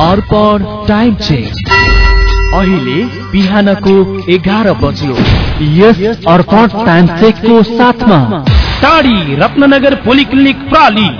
अर्पण time check अहिले बिहानको एघार बज्यो। यस अर्पण टाइम चेकको साथमा टाढी रत्नगर पोलिक्लिनिक प्राली।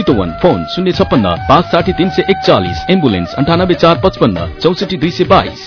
चितवन फोन शून्य छप्पन्न पाँच साठी तिन सय एकचालिस एम्बुलेन्स अन्ठानब्बे चार पचपन्न चौसठी दुई सय बाइस।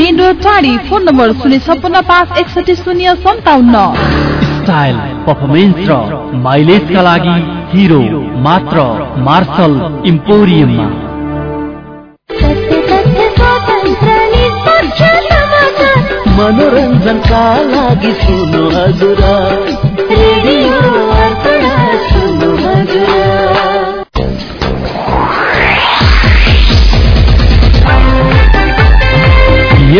मेन रोड टाढी फोन नम्बर शून्य छप्पन्न पाँच एकसठी शून्य सन्ताउन्न। स्टाइल पर्फर्मेन्स र माइलेजका लागि हिरो मात्र मार्शल इम्पोरियममा मनोरञ्जनका लागि सुन्नु हजुर।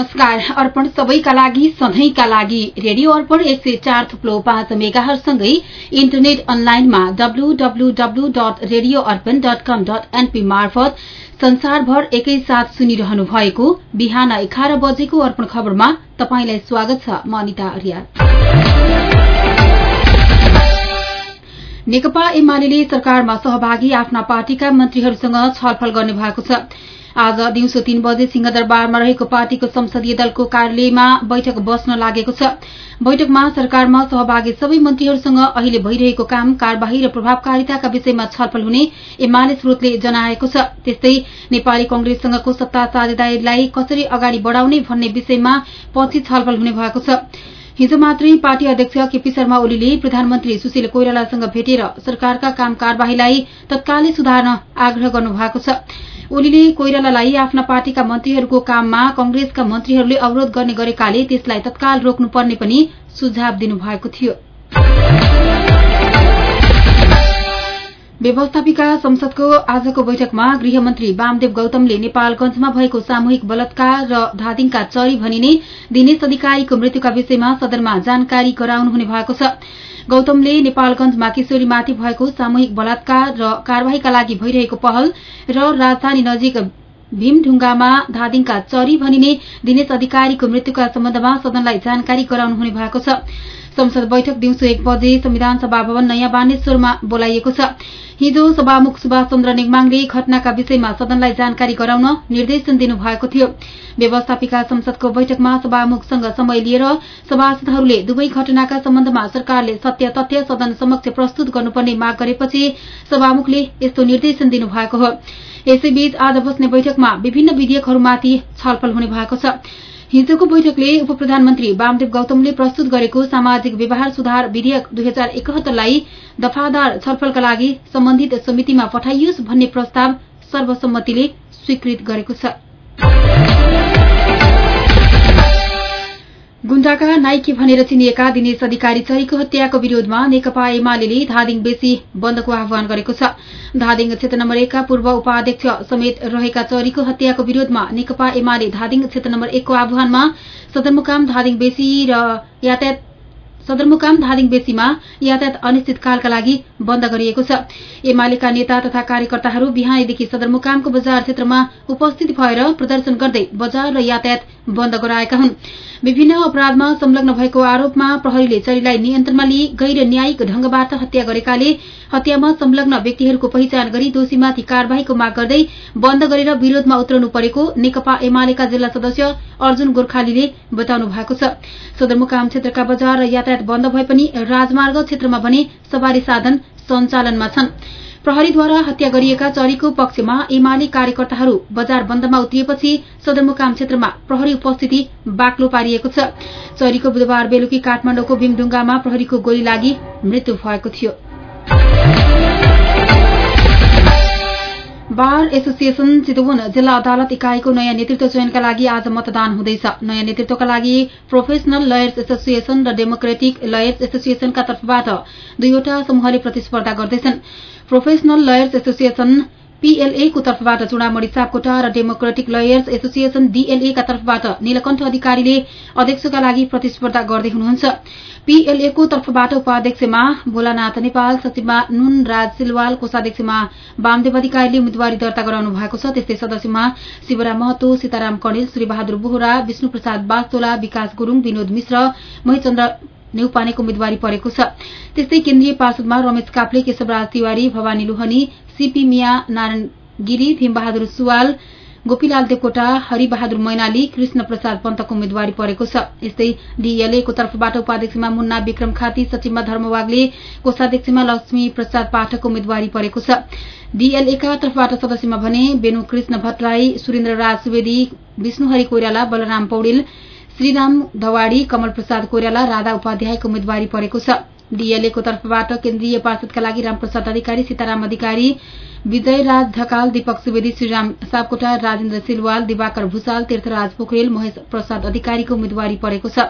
नमस्कार। अर्पण सबैका लागि सधैँका लागि रेडियो अर्पण एक सय चार थुप्लो पाँच मेगाहरूसँगै इन्टरनेट अनलाइनमा W W W dot radio Arpan dot com dot NP मार्फत संसारभर एकैसाथ सुनिरहनु भएको बिहान एघार बजेको अर्पण खबरमा तपाईंलाई स्वागत छ। म अनिता अर्याल नेकपा एमाले सरकारमा सहभागी आफ्ना पार्टीका मन्त्रीहरूसँग छलफल गर्ने भएको छ। आज दिउँसो तीन बजे सिंहदरबारमा रहेको पार्टीको संसदीय दलको कार्यालयमा बैठक बस्न लागेको छ। बैठकमा सरकारमा सहभागी सबै मन्त्रीहरूसँग अहिले भइरहेको काम कार्यवाही र प्रभावकारिताका विषयमा छलफल हुने एमाले स्रोतले जनाएको छ। त्यस्तै नेपाली कंग्रेससँगको सत्ता साझेदारीलाई कसरी अगाडि बढ़ाउने भन्ने विषयमा पछि छलफल हुने भएको छ। हिजो मात्रै पार्टी अध्यक्ष केपी शर्मा ओलीले प्रधानमन्त्री सुशील कोइरालासँग भेटेर सरकारका काम कार्यवाहीलाई तत्कालै सुधार्न आग्रह गर्नु भएको छ। ओलीले कोइरालालाई आफ्ना पार्टीका मन्त्रीहरूको काममा कंग्रेसका मन्त्रीहरूले अवरोध गर्ने गरेकाले त्यसलाई तत्काल रोक्नुपर्ने पनि सुझाव दिनुभएको थियो। व्यवस्थापिका संसदको आजको बैठकमा गृहमन्त्री वामदेव गौतमले नेपालगंजमा भएको सामूहिक बलात्कार र धादिङका चरी भनिने दिनेश अधिकारीको मृत्युका विषयमा सदनमा जानकारी गराउनुहुने भएको छ। गौतमले नेपालगंजमा किशोरीमाथि भएको सामूहिक बलात्कार र कार्यवाहीका लागि भइरहेको पहल र राजधानी नजिक भीमढुङ्गामा धादिङका चरी भनिने दिनेश अधिकारीको मृत्युका सम्बन्धमा सदनलाई जानकारी गराउनुहुने भएको छ। संसद बैठक दिउँसो एक बजे संविधान सभा भवन नयाँ बानेश्वरमा बोलाइएको छ। हिजो सभामुख सुभाष चन्द्र नेङमाङले घटनाका विषयमा सदनलाई जानकारी गराउन निर्देशन दिनुभएको थियो। व्यवस्थापिका संसदको बैठकमा सभामुखसँग समय लिएर सभासदहरूले दुवै घटनाका सम्बन्धमा सरकारले सत्य तथ्य सदन समक्ष प्रस्तुत गर्नुपर्ने माग गरेपछि सभामुखले यस्तो निर्देशन दिनुभएको हो। यसैबीच आज बस्ने बैठकमा विभिन्न विधेयकहरूमाथि छलफल हुने भएको छ। हिजोको बैठकले उप प्रधानमन्त्री वामदेव गौतमले प्रस्तुत गरेको सामाजिक व्यवहार सुधार विधेयक दुई हजार एकहत्तरलाई दफादार छलफलका लागि सम्बन्धित समितिमा पठाइयोस् भन्ने प्रस्ताव सर्वसम्मतिले स्वीकृत गरेको छ। गुण्डाका नाइके भनेर चिनिएका दिनेश अधिकारी चरीको हत्याको विरोधमा नेकपा एमाले धादिङ बेसी बन्दको आह्वान गरेको छ। धादिङ क्षेत्र नम्बर एकका पूर्व उपाध्यक्ष समेत रहेका चरीको हत्याको विरोधमा नेकपा एमाले धादिङ क्षेत्र नम्बर एकको आह्वानमा सदरमुकाम धादिङ बेसी र यातायात सदरमुकाम धादिङ बेसीमा यातायात अनिश्चितकालका लागि बन्द गरिएको छ। एमालेका नेता तथा कार्यकर्ताहरू बिहानैदेखि सदरमुकामको बजार क्षेत्रमा उपस्थित भएर प्रदर्शन गर्दै बजार र यातायात बन्द गराएका हुन्। विभिन्न अपराधमा संलग्न भएको आरोपमा प्रहरीले चरीलाई नियन्त्रणमा लिई गैर न्यायिक ढंगबाट हत्या गरेकाले हत्यामा संलग्न व्यक्तिहरूको पहिचान गरी दोषीमाथि कार्यवाहीको माग गर्दै बन्द गरेर विरोधमा उत्रनु परेको नेकपा एमालेका जिल्ला सदस्य अर्जुन गोर्खालीले बताउनु भएको छ। सदरमुकाम क्षेत्रका बजार र यातायात बन्द भए पनि राजमार्ग क्षेत्रमा भने सवारी साधन सञ्चालनमा छन्। प्रहरीद्वारा हत्या गरिएका चरीको पक्षमा एमाले कार्यकर्ताहरू बजार बन्दमा उत्रिएपछि सदरमुकाम क्षेत्रमा प्रहरी उपस्थिति बाक्लो पारिएको छ। चरीको बुधबार बेलुकी काठमाडौँको भीमढुङ्गामा प्रहरीको गोली लागि मृत्यु भएको थियो। बार एसोसिएशन चितवन जिल्ला अदालत इकाइको नयाँ नेतृत्व चयनका लागि आज मतदान हुँदैछ। नयाँ नेतृत्वका लागि प्रोफेसनल लयर्स एसोसिएशन र डेमोक्रेटिक लयर्स एसोसिएशनका तर्फबाट दुईवटा समूहले प्रतिस्पर्धा गर्दैछन्। प्रोफेसनल लयर्स एसोसिएशन पीएलए को तर्फबाट चुडामणी सापकोटा र डेमोक्रेटिक लयर्स एसोसिएशन डीएलए का तर्फबाट नीलकण्ठ अधिकारीले अध्यक्षका लागि प्रतिस्पर्धा गर्दै हुनुहुन्छ। पीएलए को तर्फबाट उपाध्यक्षमा भोलानाथ नेपाल सचिवमा नुन राज सिलवाल कोषाध्यक्षमा वामदेव अधिकारीले उम्मेद्वारी दर्ता गराउनु भएको छ। त्यस्तै सदस्यमा शिवराम महतो सीताराम कणेल श्रीबहादुर बोहरा विष्णु प्रसाद बास्तोला विकास गुरूङ विनोद मिश्र महेशचन्द्र नेउपानेको उम्मेद्वारी परेको छ। त्यस्तै केन्द्रीय पार्षदमा रमेश काप्ले केशवराज तिवारी भवानी लोहनी सीपी मिया नारायण गिरी भीमबहादुर सुवाल गोपीलाल देवकोटा हरिबहादुर मैनाली कृष्ण प्रसाद पन्तको उम्मेद्वारी परेको छ। यस्तै डीएलए को तर्फबाट उपाध्यक्षमा मुन्ना विक्रम खाती सचिवमा धर्म वाग्ले कोषाध्यक्षमा लक्ष्मी प्रसाद पाठकको उम्मेद्वारी परेको छ। डीएलए का तर्फबाट सदस्यमा भने वेणु कृष्ण भट्टराई सुरेन्द्र राज सुवेदी विष्णुहरि कोइराला बलराम पौडेल श्रीराम धवाडी कमल प्रसाद कोइराला राधा उपाध्यायको उम्मेद्वारी परेको छ। डीएलए को तर्फबाट केन्द्रीय पार्षदका लागि रामप्रसाद अधिकारी सीताराम अधिकारी विजय राज ढकाल दीपक सुवेदी श्रीराम सापकोटा राजेन्द्र सिलवाल दिवाकर भूषाल तीर्थराज पोखरेल महेश प्रसाद अधिकारीको उम्मेद्वारी परेको छ।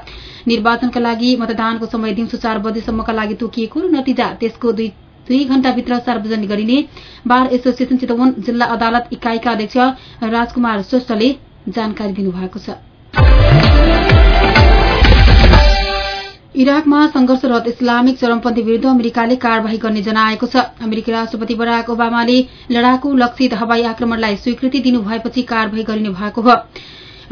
निर्वाचनका लागि मतदानको समय दिउँसो चार बजेसम्मका लागि तोकिएको र नतिजा त्यसको दुई दुई घण्टाभित्र सार्वजनिक गरिने। बार एसोसिएशन चितवन जिल्ला अदालत इकाइका अध्यक्ष राजकुमार श्रेष्ठले जानकारी दिनुभएको छ। इराकमा संघर्षरत इस्लामिक चरमपन्थी विरूद्ध अमेरिकाले कार्यवाही गर्ने जनाएको छ। अमेरिकी राष्ट्रपति बराक ओबामाले लडाकु लक्षित हवाई आक्रमणलाई स्वीकृति दिनु भएपछि कार्यवाही गरिने भएको हो।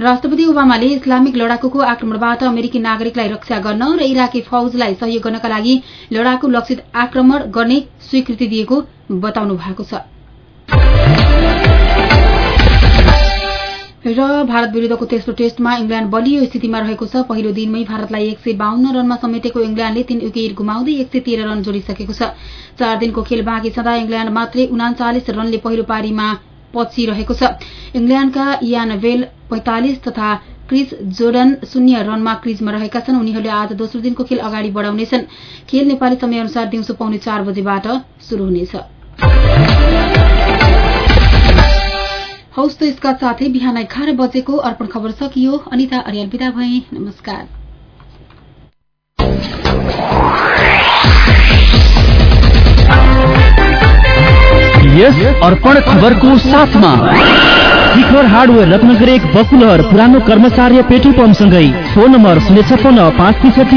राष्ट्रपति ओबामाले इस्लामिक लडाकुको आक्रमणबाट अमेरिकी नागरिकलाई रक्षा गर्न र इराकी फौजलाई सहयोग गर्नका लागि लडाकु लक्षित आक्रमण गर्ने स्वीकृति दिएको बताउनु भएको छ। र भारत विरूद्धको तेस्रो टेस्टमा इङ्ल्याण्ड बलियो स्थितिमा रहेको छ। पहिलो दिनमै भारतलाई एक सय बाहन्न रनमा समेटेको इङ्ल्याण्डले तीन विकेट गुमाउँदै एक सय तेह्र रन जोडिसकेको छ। चार दिनको खेल बाँकी छँदा इङ्ल्याण्ड मात्रै उनाचालिस रनले पहिलो पारीमा पछि रहेको छ। इङ्ल्याण्डका इयान वेल पैंतालिस तथा क्रिस जोर्डन शून्य रनमा क्रिजमा रहेका छन्। उनीहरूले आज दोस्रो दिनको खेल अगाडि बढाउनेछन्। खेल नेपाली समयअनुसार दिउँसो पाउने चार बजेबाट शुरू हुनेछ। हौस् त यसका साथै बिहान एघार बजेको अर्पण खबर सकियो। अनिता अर्याल विदा भए। नमस्कार। यस अर्पण खबरको साथमा शिखर हार्डवेयर रत्नगर एक बकुलर पुरानो कर्मचार्य पेट्रोल पम्पसँगै। फोन नम्बर शून्य छपन्न पाँच त्रिसठी